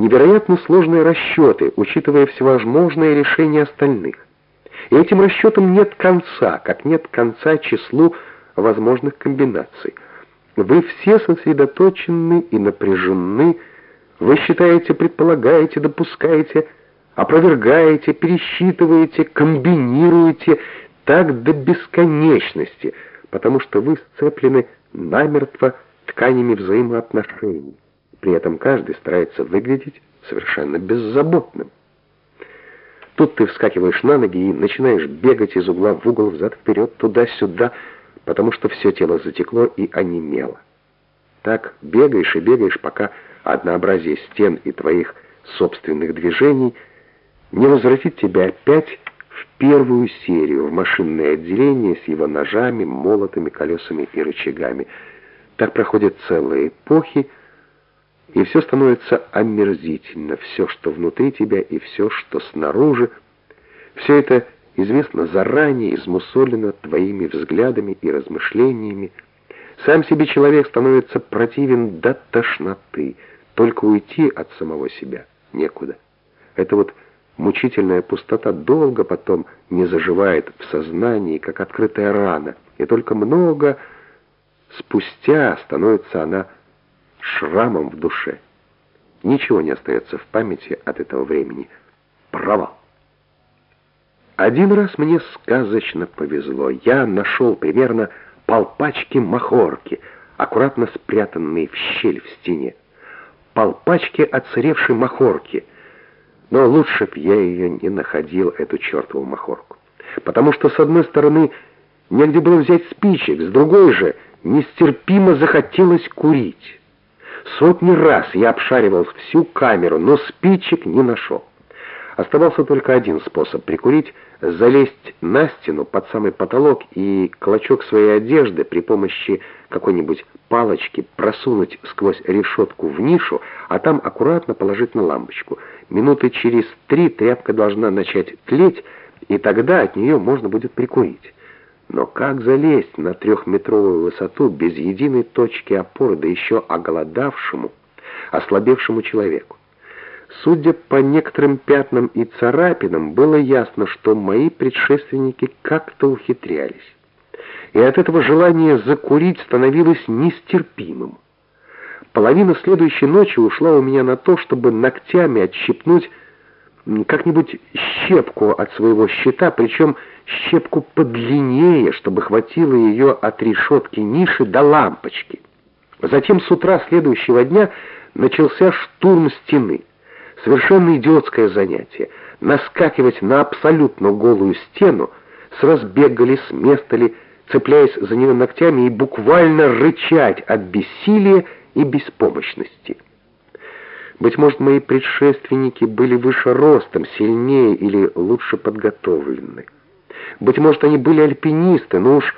невероятно сложные расчеты, учитывая всевозможные решения остальных. И этим расчетам нет конца, как нет конца числу возможных комбинаций. Вы все сосредоточены и напряжены, вы считаете, предполагаете, допускаете, опровергаете, пересчитываете, комбинируете так до бесконечности, потому что вы сцеплены намертво тканями взаимоотношений. При этом каждый старается выглядеть совершенно беззаботным. Тут ты вскакиваешь на ноги и начинаешь бегать из угла в угол, взад-вперед, туда-сюда, потому что все тело затекло и онемело. Так бегаешь и бегаешь, пока однообразие стен и твоих собственных движений не возвратит тебя опять в первую серию, в машинное отделение с его ножами, молотами, колесами и рычагами. Так проходят целые эпохи, и все становится омерзительно, все, что внутри тебя, и все, что снаружи. Все это известно заранее, измусолено твоими взглядами и размышлениями. Сам себе человек становится противен до тошноты, только уйти от самого себя некуда. Это вот мучительная пустота долго потом не заживает в сознании, как открытая рана, и только много спустя становится она шрамом в душе. Ничего не остается в памяти от этого времени. Провал. Один раз мне сказочно повезло. Я нашел примерно полпачки махорки, аккуратно спрятанные в щель в стене. Полпачки отсыревшей махорки. Но лучше б я ее не находил, эту чертову махорку. Потому что, с одной стороны, негде было взять спичек, с другой же нестерпимо захотелось курить. Сотни раз я обшаривал всю камеру, но спичек не нашел. Оставался только один способ прикурить — залезть на стену под самый потолок и клочок своей одежды при помощи какой-нибудь палочки просунуть сквозь решетку в нишу, а там аккуратно положить на лампочку. Минуты через три тряпка должна начать тлеть, и тогда от нее можно будет прикурить. Но как залезть на трехметровую высоту без единой точки опоры, да еще оголодавшему, ослабевшему человеку? Судя по некоторым пятнам и царапинам, было ясно, что мои предшественники как-то ухитрялись. И от этого желание закурить становилось нестерпимым. Половина следующей ночи ушла у меня на то, чтобы ногтями отщипнуть как-нибудь щепку от своего щита, причем щепку подлиннее, чтобы хватило ее от решетки ниши до лампочки. Затем с утра следующего дня начался штурм стены. Совершенно идиотское занятие. Наскакивать на абсолютно голую стену, с разбега ли, с места ли, цепляясь за нее ногтями и буквально рычать от бессилия и беспомощности. Быть может, мои предшественники были выше ростом, сильнее или лучше подготовлены. Быть может, они были альпинисты, но уж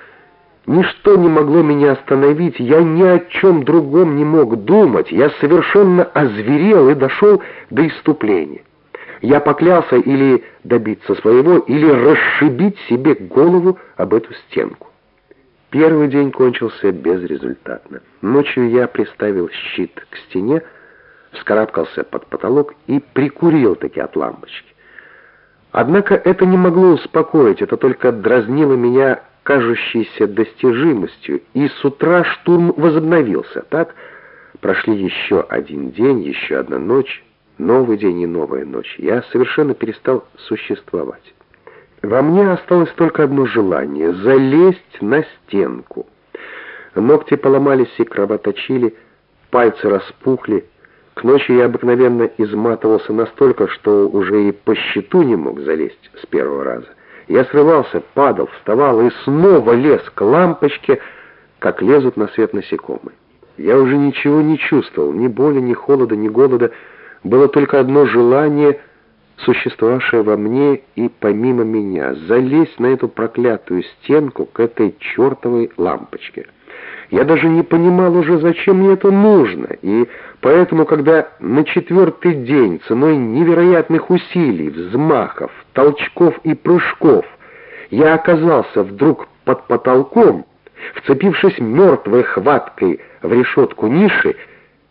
ничто не могло меня остановить, я ни о чем другом не мог думать, я совершенно озверел и дошел до иступления. Я поклялся или добиться своего, или расшибить себе голову об эту стенку. Первый день кончился безрезультатно. Ночью я приставил щит к стене, вскарабкался под потолок и прикурил таки от лампочки. Однако это не могло успокоить, это только дразнило меня кажущейся достижимостью, и с утра штурм возобновился. Так прошли еще один день, еще одна ночь, новый день и новая ночь. Я совершенно перестал существовать. Во мне осталось только одно желание — залезть на стенку. Ногти поломались и кровоточили, пальцы распухли, к ночи я обыкновенно изматывался настолько, что уже и по щиту не мог залезть с первого раза. Я срывался, падал, вставал и снова лез к лампочке, как лезут на свет насекомые. Я уже ничего не чувствовал, ни боли, ни холода, ни голода. Было только одно желание, существовавшее во мне и помимо меня, залезть на эту проклятую стенку к этой чертовой лампочке. Я даже не понимал уже, зачем мне это нужно, и поэтому, когда на четвертый день ценой невероятных усилий, взмахов, толчков и прыжков я оказался вдруг под потолком, вцепившись мертвой хваткой в решетку ниши,